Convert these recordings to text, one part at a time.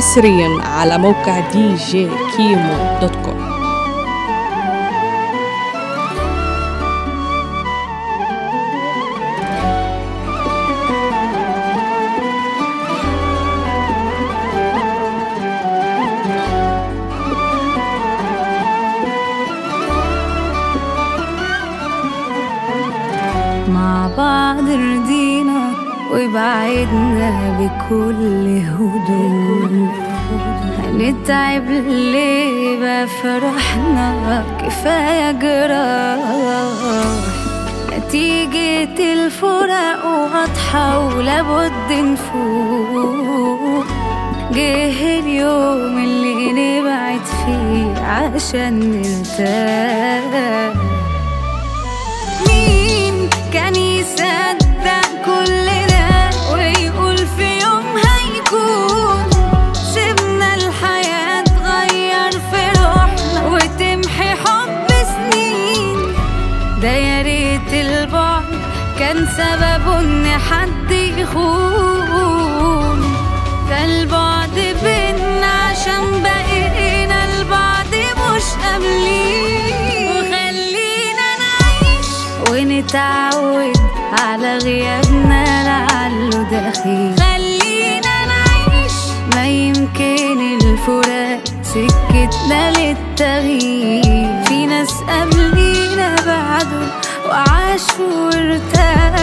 حصريا على موقع دي جي كيمو دوت كوم. مع بعض رضينا وبعدنا بكل هدوء. هنتعب ليه بقى فرحنا كفاية جراح. نتيجة الفراق واضحة ولابد نفوق. جه اليوم اللي نبعد فيه عشان نرتاح. ريت البعد كان سببه إن حد يخون. ده البعد بينا عشان بقينا البعد مش قابلين. وخلينا نعيش ونتعود على غيابنا لعله دخيل خلينا نعيش ما يمكن الفراق سكتنا للتغيير. في ناس قبلينا بعده وعاشوا وارتاحوا.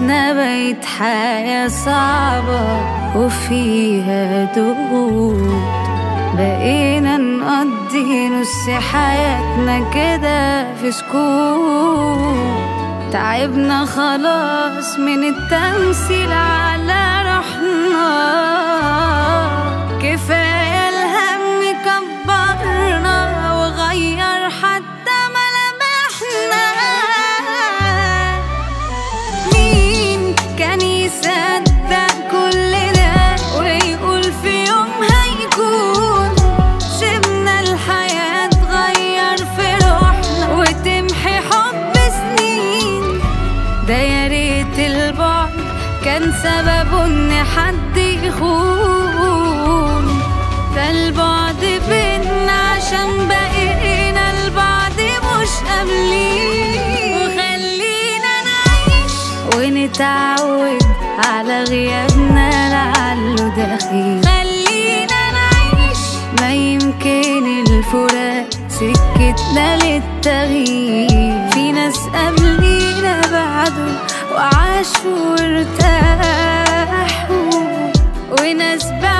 حياتنا بقت حياة صعبة وفيها ضغوط بقينا نقضي نص حياتنا كده في سكوت تعبنا خلاص من التمثيل على كان سببه إن حد يخون ده البعد بينا عشان بقينا البعد مش قابلين. وخلينا نعيش ونتعود على غيابنا لعله دخيل خلينا نعيش ما يمكن الفراق سكتنا للتغيير. وعاشوا وارتاحوا وناس بعده